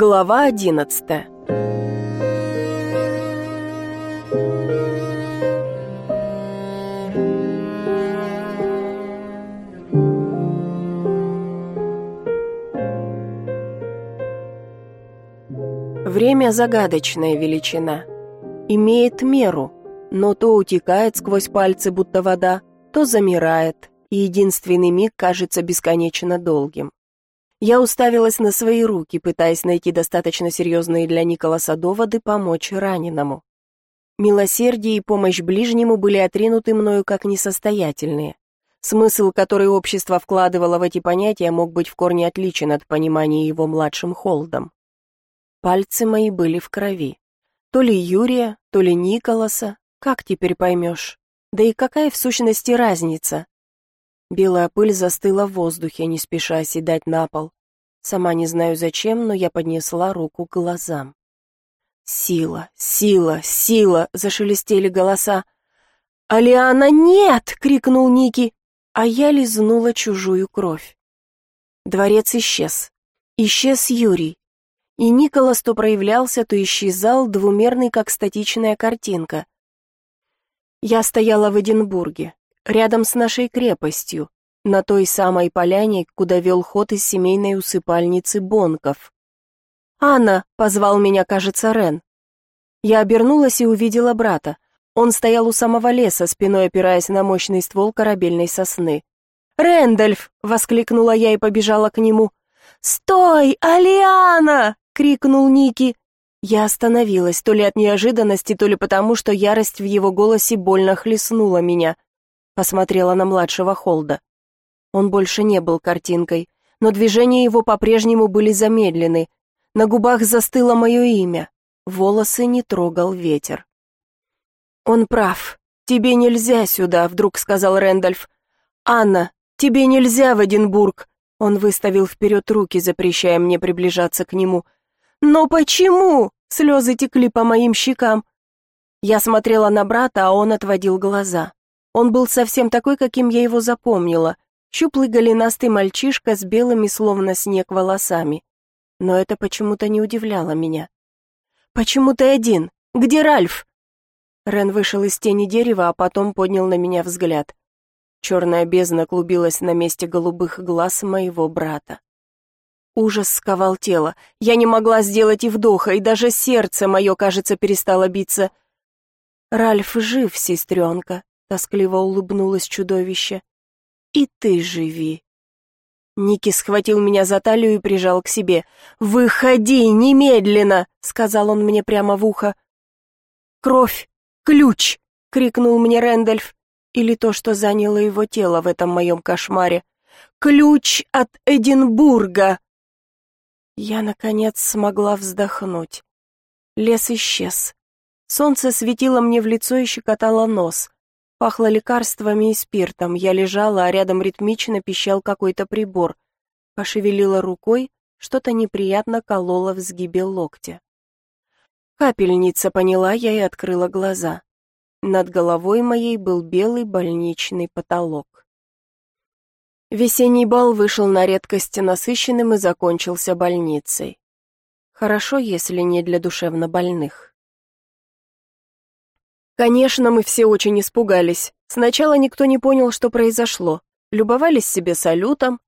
Глава одиннадцатая Время – загадочная величина. Имеет меру, но то утекает сквозь пальцы, будто вода, то замирает, и единственный миг кажется бесконечно долгим. Я уставилась на свои руки, пытаясь найти достаточно серьезные для Николаса доводы помочь раненому. Милосердие и помощь ближнему были отринуты мною как несостоятельные. Смысл, который общество вкладывало в эти понятия, мог быть в корне отличен от понимания его младшим Холдом. Пальцы мои были в крови. То ли Юрия, то ли Николаса, как теперь поймешь? Да и какая в сущности разница? Белая пыль застыла в воздухе, не спеша оседать на пол. Сама не знаю зачем, но я поднесла руку к глазам. «Сила, сила, сила!» — зашелестели голоса. «Алиана, нет!» — крикнул Ники, а я лизнула чужую кровь. Дворец исчез. Исчез Юрий. И Николас то проявлялся, то исчезал, двумерный, как статичная картинка. Я стояла в Эдинбурге, рядом с нашей крепостью, на той самой поляне, куда вел ход из семейной усыпальницы Бонков. «Анна!» — позвал меня, кажется, Рен. Я обернулась и увидела брата. Он стоял у самого леса, спиной опираясь на мощный ствол корабельной сосны. «Рэндальф!» — воскликнула я и побежала к нему. «Стой, Алиана!» — крикнул Ники. Я остановилась, то ли от неожиданности, то ли потому, что ярость в его голосе больно хлестнула меня — посмотрела на младшего Холда. Он больше не был картинкой, но движения его по-прежнему были замедлены. На губах застыло мое имя. Волосы не трогал ветер. «Он прав. Тебе нельзя сюда», — вдруг сказал Рэндальф. «Анна, тебе нельзя в Эдинбург». Он выставил вперед руки, запрещая мне приближаться к нему. «Но почему?» — слезы текли по моим щекам. Я смотрела на брата, а он отводил глаза. Он был совсем такой, каким я его запомнила. Щуплый голенастый мальчишка с белыми, словно снег, волосами. Но это почему-то не удивляло меня. «Почему ты один? Где Ральф?» Рен вышел из тени дерева, а потом поднял на меня взгляд. Черная бездна клубилась на месте голубых глаз моего брата. Ужас сковал тело. Я не могла сделать и вдоха, и даже сердце мое, кажется, перестало биться. «Ральф жив, сестренка», Тоскливо улыбнулось чудовище. «И ты живи!» Ники схватил меня за талию и прижал к себе. «Выходи немедленно!» — сказал он мне прямо в ухо. «Кровь! Ключ!» — крикнул мне Рэндальф. Или то, что заняло его тело в этом моем кошмаре. «Ключ от Эдинбурга!» Я, наконец, смогла вздохнуть. Лес исчез. Солнце светило мне в лицо и щекотало нос. Пахло лекарствами и спиртом. Я лежала, а рядом ритмично пищал какой-то прибор. Пошевелила рукой, что-то неприятно кололо в сгибе локтя. Капельница, поняла я и открыла глаза. Над головой моей был белый больничный потолок. Весенний бал вышел на редкость насыщенным и закончился больницей. Хорошо, если не для душевнобольных. Конечно, мы все очень испугались. Сначала никто не понял, что произошло. Любовались себе салютом,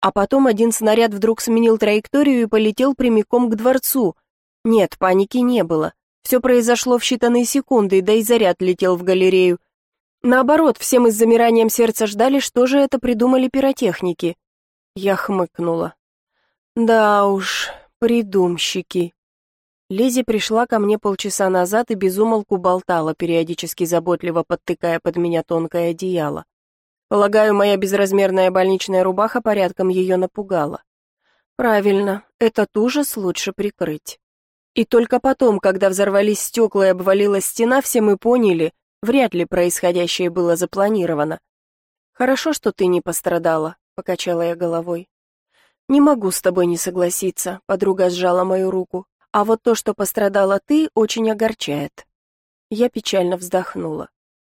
а потом один снаряд вдруг сменил траекторию и полетел прямиком к дворцу. Нет, паники не было. Все произошло в считанные секунды, да и заряд летел в галерею. Наоборот, все мы с замиранием сердца ждали, что же это придумали пиротехники. Я хмыкнула. Да уж, придумщики. Лизи пришла ко мне полчаса назад и безумолку болтала, периодически заботливо подтыкая под меня тонкое одеяло. Полагаю, моя безразмерная больничная рубаха порядком ее напугала. Правильно, этот ужас лучше прикрыть. И только потом, когда взорвались стекла и обвалилась стена, все мы поняли, вряд ли происходящее было запланировано. «Хорошо, что ты не пострадала», — покачала я головой. «Не могу с тобой не согласиться», — подруга сжала мою руку. А вот то, что пострадала ты, очень огорчает. Я печально вздохнула.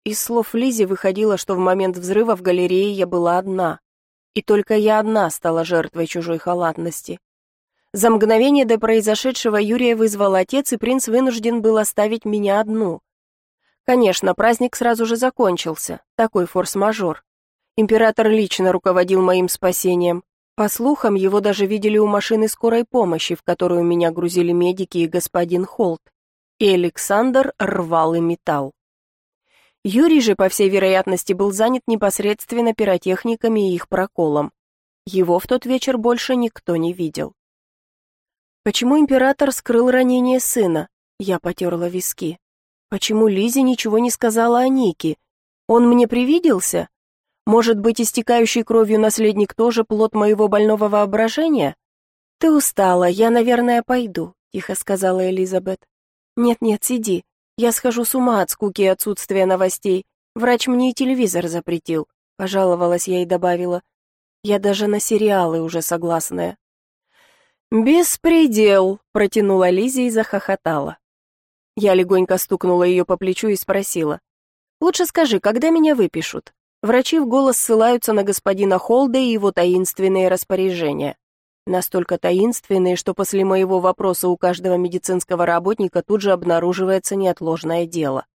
Из слов Лизи выходило, что в момент взрыва в галерее я была одна. И только я одна стала жертвой чужой халатности. За мгновение до произошедшего Юрия вызвал отец, и принц вынужден был оставить меня одну. Конечно, праздник сразу же закончился, такой форс-мажор. Император лично руководил моим спасением. По слухам, его даже видели у машины скорой помощи, в которую меня грузили медики и господин Холт. И Александр рвал и металл. Юрий же, по всей вероятности, был занят непосредственно пиротехниками и их проколом. Его в тот вечер больше никто не видел. Почему император скрыл ранение сына? Я потерла виски. Почему Лизе ничего не сказала о Нике? Он мне привиделся? Может быть, истекающий кровью наследник тоже плод моего больного воображения? Ты устала, я, наверное, пойду, тихо сказала Элизабет. Нет-нет, сиди. Я схожу с ума от скуки и отсутствия новостей. Врач мне и телевизор запретил, пожаловалась я и добавила. Я даже на сериалы уже согласная. «Беспредел!» — протянула Лиза и захохотала. Я легонько стукнула ее по плечу и спросила. «Лучше скажи, когда меня выпишут?» Врачи в голос ссылаются на господина Холда и его таинственные распоряжения. Настолько таинственные, что после моего вопроса у каждого медицинского работника тут же обнаруживается неотложное дело.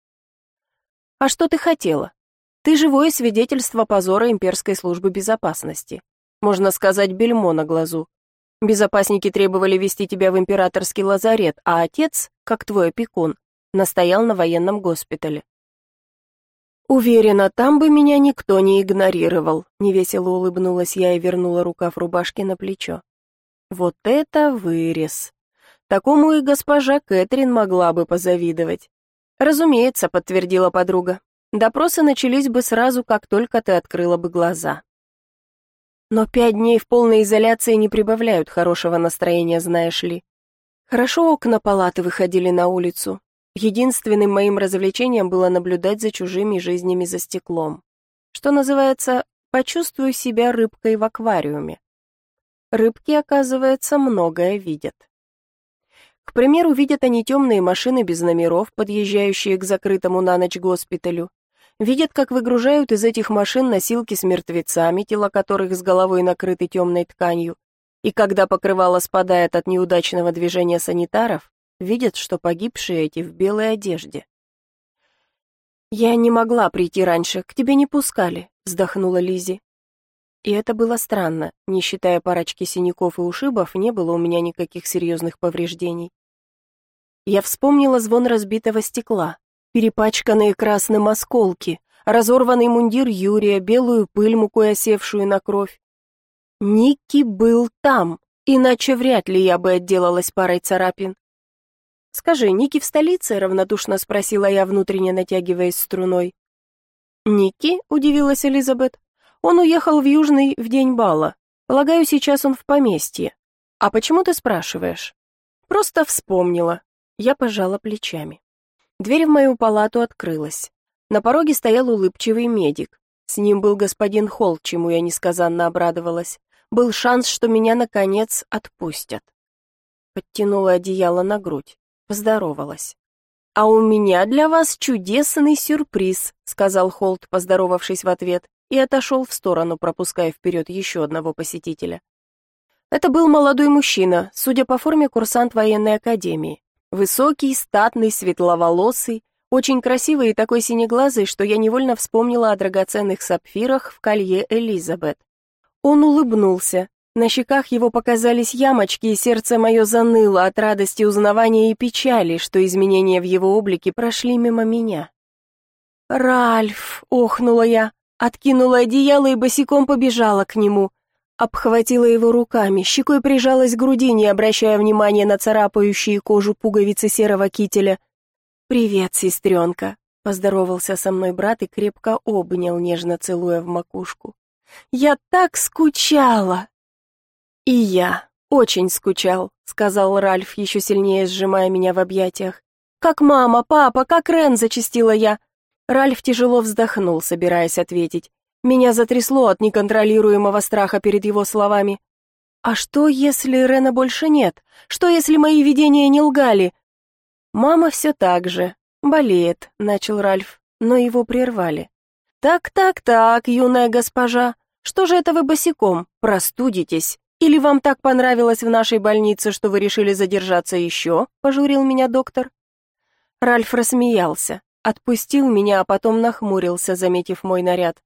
«А что ты хотела? Ты живое свидетельство позора имперской службы безопасности. Можно сказать, бельмо на глазу. Безопасники требовали вести тебя в императорский лазарет, а отец, как твой опекун, настоял на военном госпитале. Уверена, там бы меня никто не игнорировал, невесело улыбнулась я и вернула рукав рубашки на плечо. Вот это вырез. Такому и госпожа Кэтрин могла бы позавидовать. Разумеется, подтвердила подруга. Допросы начались бы сразу, как только ты открыла бы глаза. Но пять дней в полной изоляции не прибавляют хорошего настроения, знаешь ли. Хорошо окна палаты выходили на улицу. Единственным моим развлечением было наблюдать за чужими жизнями за стеклом. Что называется, почувствую себя рыбкой в аквариуме. Рыбки, оказывается, многое видят. К примеру, видят они темные машины без номеров, подъезжающие к закрытому на ночь госпиталю, Видят, как выгружают из этих машин носилки с мертвецами, тела которых с головой накрыты темной тканью. И когда покрывало спадает от неудачного движения санитаров, видят, что погибшие эти в белой одежде. «Я не могла прийти раньше, к тебе не пускали», — вздохнула Лизи. И это было странно, не считая парочки синяков и ушибов, не было у меня никаких серьезных повреждений. Я вспомнила звон разбитого стекла, перепачканные красным осколки, разорванный мундир Юрия, белую пыль, мукой осевшую на кровь. Ники был там, иначе вряд ли я бы отделалась парой царапин. «Скажи, Ники в столице?» — равнодушно спросила я, внутренне натягиваясь струной. «Ники?» — удивилась Элизабет. «Он уехал в Южный в день бала. Полагаю, сейчас он в поместье. А почему ты спрашиваешь?» «Просто вспомнила». Я пожала плечами. Дверь в мою палату открылась. На пороге стоял улыбчивый медик. С ним был господин Холл, чему я несказанно обрадовалась. Был шанс, что меня, наконец, отпустят. Подтянула одеяло на грудь. Поздоровалась. «А у меня для вас чудесный сюрприз», — сказал Холт, поздоровавшись в ответ, и отошел в сторону, пропуская вперед еще одного посетителя. Это был молодой мужчина, судя по форме курсант военной академии. Высокий, статный, светловолосый, очень красивый и такой синеглазый, что я невольно вспомнила о драгоценных сапфирах в колье Элизабет. Он улыбнулся. На щеках его показались ямочки, и сердце мое заныло от радости узнавания и печали, что изменения в его облике прошли мимо меня. «Ральф!» — охнула я, откинула одеяло и босиком побежала к нему — Обхватила его руками, щекой прижалась к груди, не обращая внимания на царапающие кожу пуговицы серого кителя. «Привет, сестренка!» — поздоровался со мной брат и крепко обнял, нежно целуя в макушку. «Я так скучала!» «И я очень скучал», — сказал Ральф, еще сильнее сжимая меня в объятиях. «Как мама, папа, как Рен!» — зачастила я. Ральф тяжело вздохнул, собираясь ответить. Меня затрясло от неконтролируемого страха перед его словами. «А что, если Рена больше нет? Что, если мои видения не лгали?» «Мама все так же. Болеет», — начал Ральф, но его прервали. «Так-так-так, юная госпожа, что же это вы босиком? Простудитесь. Или вам так понравилось в нашей больнице, что вы решили задержаться еще?» — пожурил меня доктор. Ральф рассмеялся, отпустил меня, а потом нахмурился, заметив мой наряд.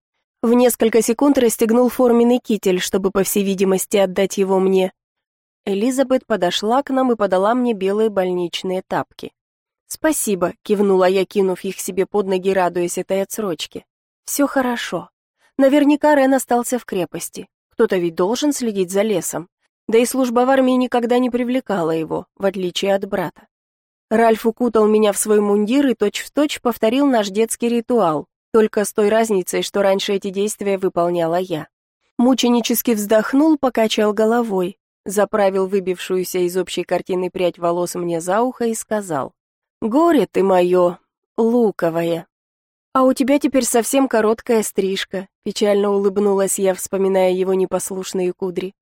В несколько секунд расстегнул форменный китель, чтобы, по всей видимости, отдать его мне. Элизабет подошла к нам и подала мне белые больничные тапки. «Спасибо», — кивнула я, кинув их себе под ноги, радуясь этой отсрочке. «Все хорошо. Наверняка Рен остался в крепости. Кто-то ведь должен следить за лесом. Да и служба в армии никогда не привлекала его, в отличие от брата. Ральф укутал меня в свой мундир и точь-в-точь точь повторил наш детский ритуал, только с той разницей, что раньше эти действия выполняла я. Мученически вздохнул, покачал головой, заправил выбившуюся из общей картины прядь волос мне за ухо и сказал, «Горе ты мое, луковое!» «А у тебя теперь совсем короткая стрижка», — печально улыбнулась я, вспоминая его непослушные кудри.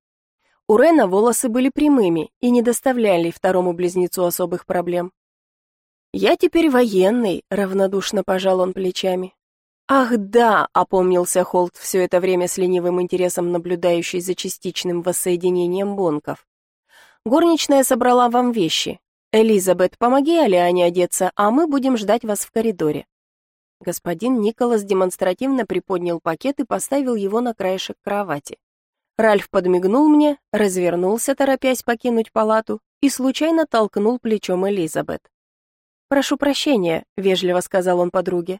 У Рена волосы были прямыми и не доставляли второму близнецу особых проблем. «Я теперь военный», — равнодушно пожал он плечами. «Ах да», — опомнился Холт, все это время с ленивым интересом наблюдающий за частичным воссоединением бонков. «Горничная собрала вам вещи. Элизабет, помоги Алиане одеться, а мы будем ждать вас в коридоре». Господин Николас демонстративно приподнял пакет и поставил его на краешек кровати. Ральф подмигнул мне, развернулся, торопясь покинуть палату, и случайно толкнул плечом Элизабет. «Прошу прощения», — вежливо сказал он подруге.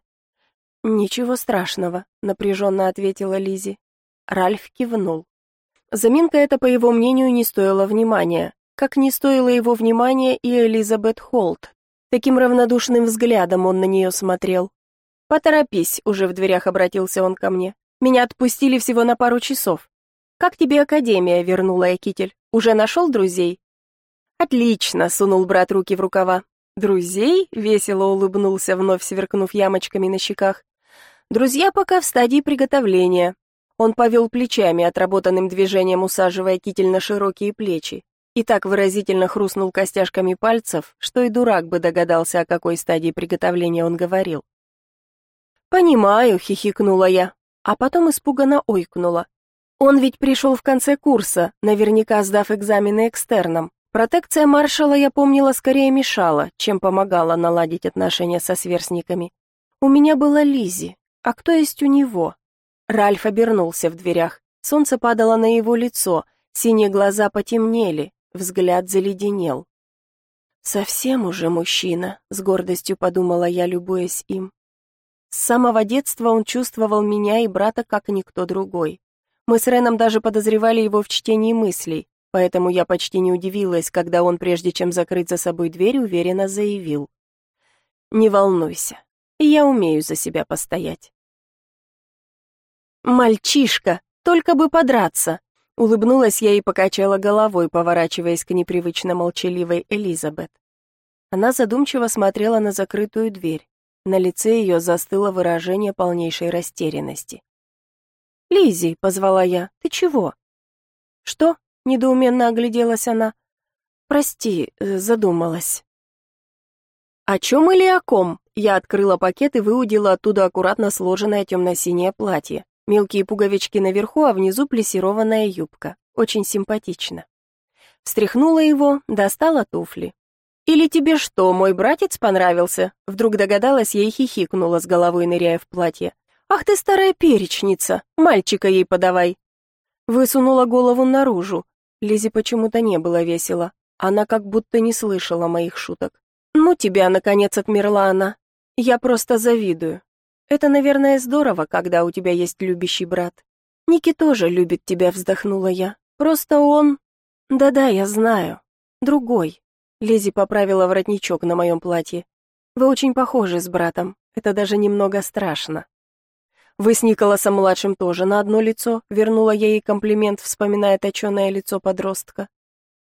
«Ничего страшного», — напряженно ответила Лизи. Ральф кивнул. Заминка эта, по его мнению, не стоила внимания, как не стоило его внимания и Элизабет Холт. Таким равнодушным взглядом он на нее смотрел. «Поторопись», — уже в дверях обратился он ко мне. «Меня отпустили всего на пару часов». «Как тебе Академия?» — вернула я китель. «Уже нашел друзей?» «Отлично», — сунул брат руки в рукава. «Друзей?» — весело улыбнулся, вновь сверкнув ямочками на щеках. Друзья пока в стадии приготовления. Он повел плечами, отработанным движением усаживая китель на широкие плечи, и так выразительно хрустнул костяшками пальцев, что и дурак бы догадался, о какой стадии приготовления он говорил. «Понимаю», — хихикнула я, а потом испуганно ойкнула. «Он ведь пришел в конце курса, наверняка сдав экзамены экстерном. Протекция маршала, я помнила, скорее мешала, чем помогала наладить отношения со сверстниками. У меня была Лизи, а кто есть у него? Ральф обернулся в дверях. Солнце падало на его лицо, синие глаза потемнели, взгляд заледенел. «Совсем уже мужчина», — с гордостью подумала я, любуясь им. С самого детства он чувствовал меня и брата как никто другой. Мы с Реном даже подозревали его в чтении мыслей, поэтому я почти не удивилась, когда он, прежде чем закрыть за собой дверь, уверенно заявил. «Не волнуйся, я умею за себя постоять». «Мальчишка, только бы подраться!» Улыбнулась я и покачала головой, поворачиваясь к непривычно молчаливой Элизабет. Она задумчиво смотрела на закрытую дверь. На лице ее застыло выражение полнейшей растерянности. Лизи, позвала я, — «ты чего?» «Что?» — недоуменно огляделась она. «Прости, э, задумалась». «О чем или о ком?» Я открыла пакет и выудила оттуда аккуратно сложенное темно-синее платье. Мелкие пуговички наверху, а внизу плессированная юбка. Очень симпатично. Встряхнула его, достала туфли. «Или тебе что, мой братец понравился?» Вдруг догадалась и хихикнула с головой, ныряя в платье. «Ах ты старая перечница! Мальчика ей подавай!» Высунула голову наружу. Лизе почему-то не было весело. Она как будто не слышала моих шуток. «Ну тебя, наконец, отмерла она. Я просто завидую. Это, наверное, здорово, когда у тебя есть любящий брат. Ники тоже любит тебя, вздохнула я. Просто он... Да-да, я знаю. Другой. Лизи поправила воротничок на моем платье. Вы очень похожи с братом. Это даже немного страшно. Вы с Николасом-младшим тоже на одно лицо, вернула я ей комплимент, вспоминая точеное лицо подростка.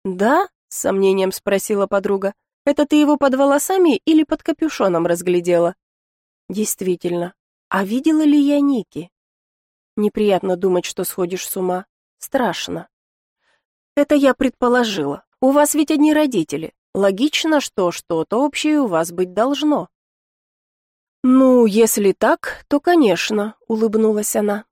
Да? С сомнением спросила подруга. Это ты его под волосами или под капюшоном разглядела? Действительно. А видела ли я Ники? Неприятно думать, что сходишь с ума. Страшно. Это я предположила. У вас ведь одни родители. Логично, что что-то общее у вас быть должно. Ну, если так, то, конечно, улыбнулась она.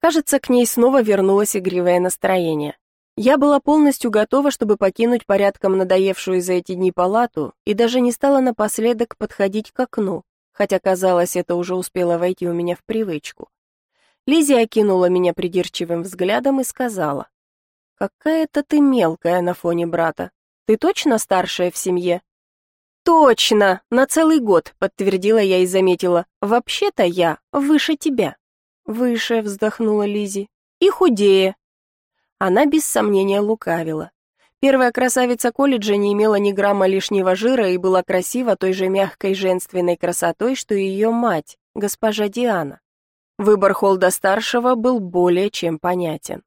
Кажется, к ней снова вернулось игривое настроение. Я была полностью готова, чтобы покинуть порядком надоевшую за эти дни палату, и даже не стала напоследок подходить к окну, хотя, казалось, это уже успело войти у меня в привычку. Лизи окинула меня придирчивым взглядом и сказала, «Какая-то ты мелкая на фоне брата. Ты точно старшая в семье?» «Точно! На целый год!» — подтвердила я и заметила. «Вообще-то я выше тебя». «Выше», — вздохнула Лизи. «И худее». Она без сомнения лукавила. Первая красавица колледжа не имела ни грамма лишнего жира и была красива той же мягкой женственной красотой, что и ее мать, госпожа Диана. Выбор Холда-старшего был более чем понятен.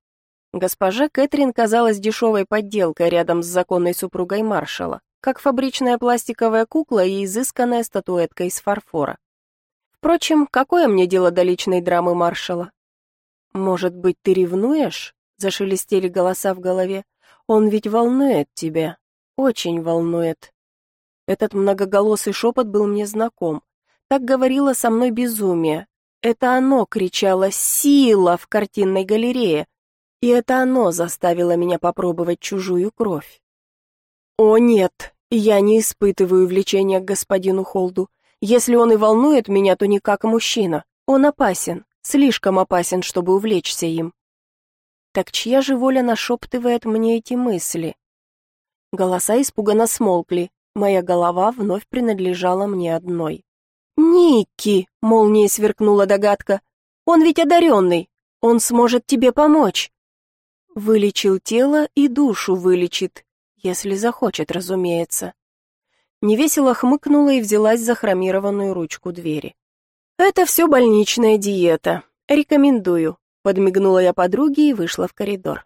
Госпожа Кэтрин казалась дешевой подделкой рядом с законной супругой маршала, как фабричная пластиковая кукла и изысканная статуэтка из фарфора. Впрочем, какое мне дело до личной драмы маршала? «Может быть, ты ревнуешь?» Зашелестели голоса в голове. «Он ведь волнует тебя. Очень волнует». Этот многоголосый шепот был мне знаком. Так говорило со мной безумие. Это оно кричало «Сила!» в картинной галерее. И это оно заставило меня попробовать чужую кровь. «О, нет, я не испытываю влечения к господину Холду. Если он и волнует меня, то не как мужчина. Он опасен, слишком опасен, чтобы увлечься им. Так чья же воля нашептывает мне эти мысли? Голоса испуганно смолкли. Моя голова вновь принадлежала мне одной. «Ники!» — молнией сверкнула догадка. «Он ведь одаренный! Он сможет тебе помочь!» Вылечил тело и душу вылечит, если захочет, разумеется. Невесело хмыкнула и взялась за хромированную ручку двери. «Это все больничная диета. Рекомендую. Подмигнула я подруге и вышла в коридор.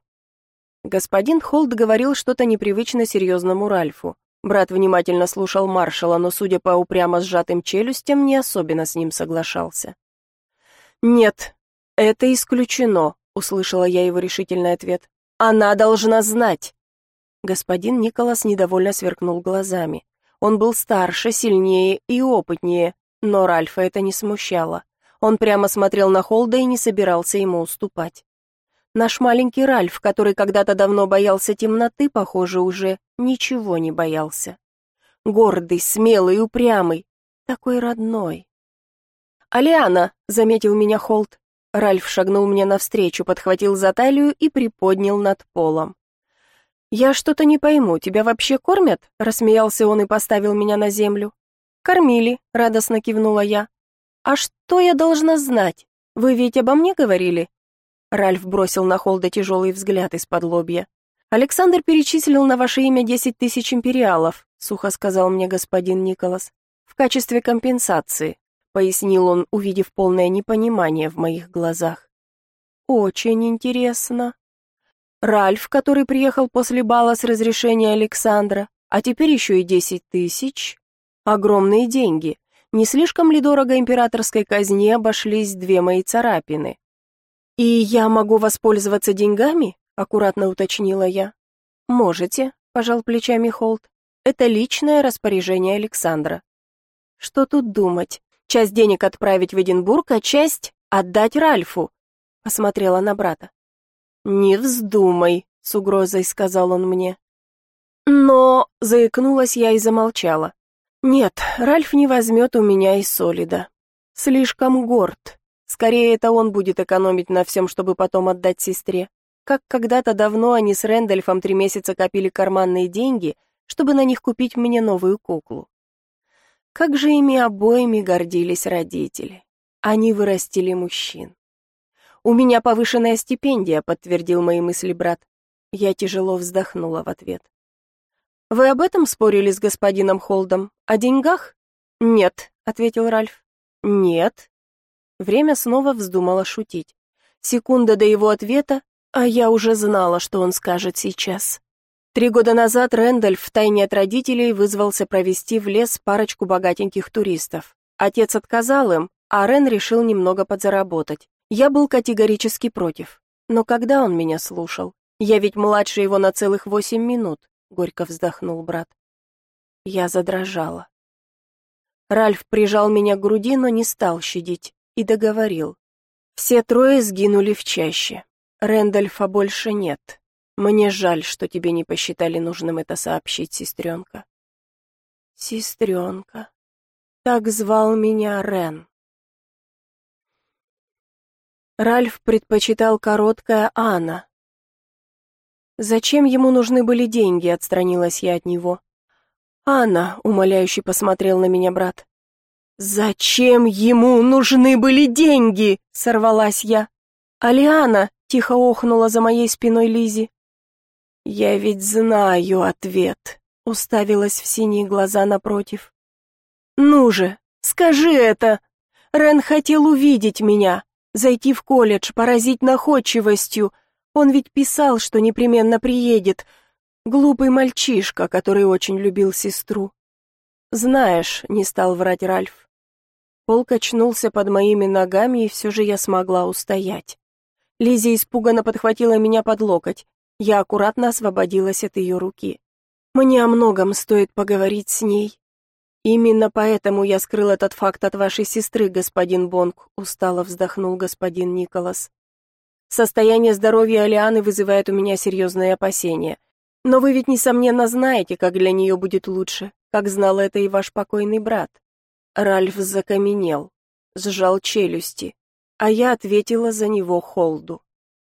Господин Холд говорил что-то непривычно серьезному Ральфу. Брат внимательно слушал маршала, но, судя по упрямо сжатым челюстям, не особенно с ним соглашался. «Нет, это исключено», — услышала я его решительный ответ. «Она должна знать». Господин Николас недовольно сверкнул глазами. Он был старше, сильнее и опытнее, но Ральфа это не смущало. Он прямо смотрел на Холда и не собирался ему уступать. Наш маленький Ральф, который когда-то давно боялся темноты, похоже, уже ничего не боялся. Гордый, смелый, упрямый, такой родной. «Алиана!» — заметил меня Холд. Ральф шагнул мне навстречу, подхватил за талию и приподнял над полом. «Я что-то не пойму, тебя вообще кормят?» — рассмеялся он и поставил меня на землю. «Кормили», — радостно кивнула я. «А что я должна знать? Вы ведь обо мне говорили?» Ральф бросил на Холда тяжелый взгляд из-под лобья. «Александр перечислил на ваше имя десять тысяч империалов», сухо сказал мне господин Николас. «В качестве компенсации», пояснил он, увидев полное непонимание в моих глазах. «Очень интересно». Ральф, который приехал после бала с разрешения Александра, а теперь еще и десять тысяч. Огромные деньги. Не слишком ли дорого императорской казне обошлись две мои царапины? «И я могу воспользоваться деньгами?» — аккуратно уточнила я. «Можете», — пожал плечами Холт. «Это личное распоряжение Александра». «Что тут думать? Часть денег отправить в Эдинбург, а часть отдать Ральфу», — посмотрела на брата. «Не вздумай», — с угрозой сказал он мне. «Но...» — заикнулась я и замолчала. Нет, Ральф не возьмет у меня и солида. Слишком горд. Скорее, это он будет экономить на всем, чтобы потом отдать сестре. Как когда-то давно они с Рэндольфом три месяца копили карманные деньги, чтобы на них купить мне новую куклу. Как же ими обоими гордились родители. Они вырастили мужчин. «У меня повышенная стипендия», — подтвердил мои мысли брат. Я тяжело вздохнула в ответ. «Вы об этом спорили с господином Холдом? О деньгах?» «Нет», — ответил Ральф. «Нет». Время снова вздумало шутить. Секунда до его ответа, а я уже знала, что он скажет сейчас. Три года назад Рэндальф втайне от родителей вызвался провести в лес парочку богатеньких туристов. Отец отказал им, а Рен решил немного подзаработать. Я был категорически против. Но когда он меня слушал? Я ведь младше его на целых восемь минут горько вздохнул брат. Я задрожала. Ральф прижал меня к груди, но не стал щадить, и договорил. Все трое сгинули в чаще. Рэндольфа больше нет. Мне жаль, что тебе не посчитали нужным это сообщить, сестренка. Сестренка. Так звал меня Рен. Ральф предпочитал короткое «Анна». «Зачем ему нужны были деньги?» — отстранилась я от него. «Анна», — умоляюще посмотрел на меня брат. «Зачем ему нужны были деньги?» — сорвалась я. «Алиана!» — тихо охнула за моей спиной Лизи. «Я ведь знаю ответ», — уставилась в синие глаза напротив. «Ну же, скажи это! Рен хотел увидеть меня, зайти в колледж, поразить находчивостью. Он ведь писал, что непременно приедет. Глупый мальчишка, который очень любил сестру. Знаешь, не стал врать Ральф. Пол качнулся под моими ногами, и все же я смогла устоять. Лиза испуганно подхватила меня под локоть. Я аккуратно освободилась от ее руки. Мне о многом стоит поговорить с ней. Именно поэтому я скрыл этот факт от вашей сестры, господин Бонг, устало вздохнул господин Николас. Состояние здоровья Алианы вызывает у меня серьезные опасения. Но вы ведь, несомненно, знаете, как для нее будет лучше, как знал это и ваш покойный брат. Ральф закаменел, сжал челюсти, а я ответила за него Холду.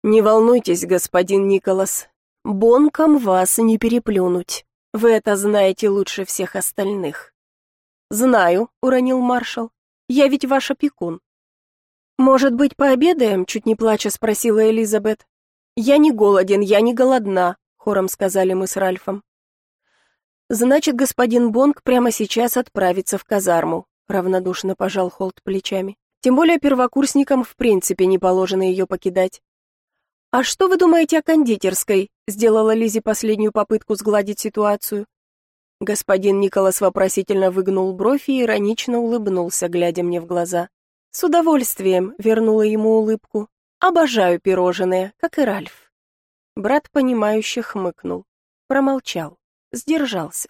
«Не волнуйтесь, господин Николас, бонком вас не переплюнуть. Вы это знаете лучше всех остальных». «Знаю», — уронил маршал. «Я ведь ваш опекун». «Может быть, пообедаем?» — чуть не плача спросила Элизабет. «Я не голоден, я не голодна», — хором сказали мы с Ральфом. «Значит, господин Бонг прямо сейчас отправится в казарму», — равнодушно пожал Холт плечами. «Тем более первокурсникам в принципе не положено ее покидать». «А что вы думаете о кондитерской?» — сделала Лизи последнюю попытку сгладить ситуацию. Господин Николас вопросительно выгнул бровь и иронично улыбнулся, глядя мне в глаза. С удовольствием вернула ему улыбку. Обожаю пирожные, как и Ральф. Брат понимающе хмыкнул, промолчал, сдержался.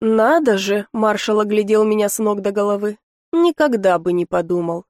Надо же, маршал оглядел меня с ног до головы. Никогда бы не подумал.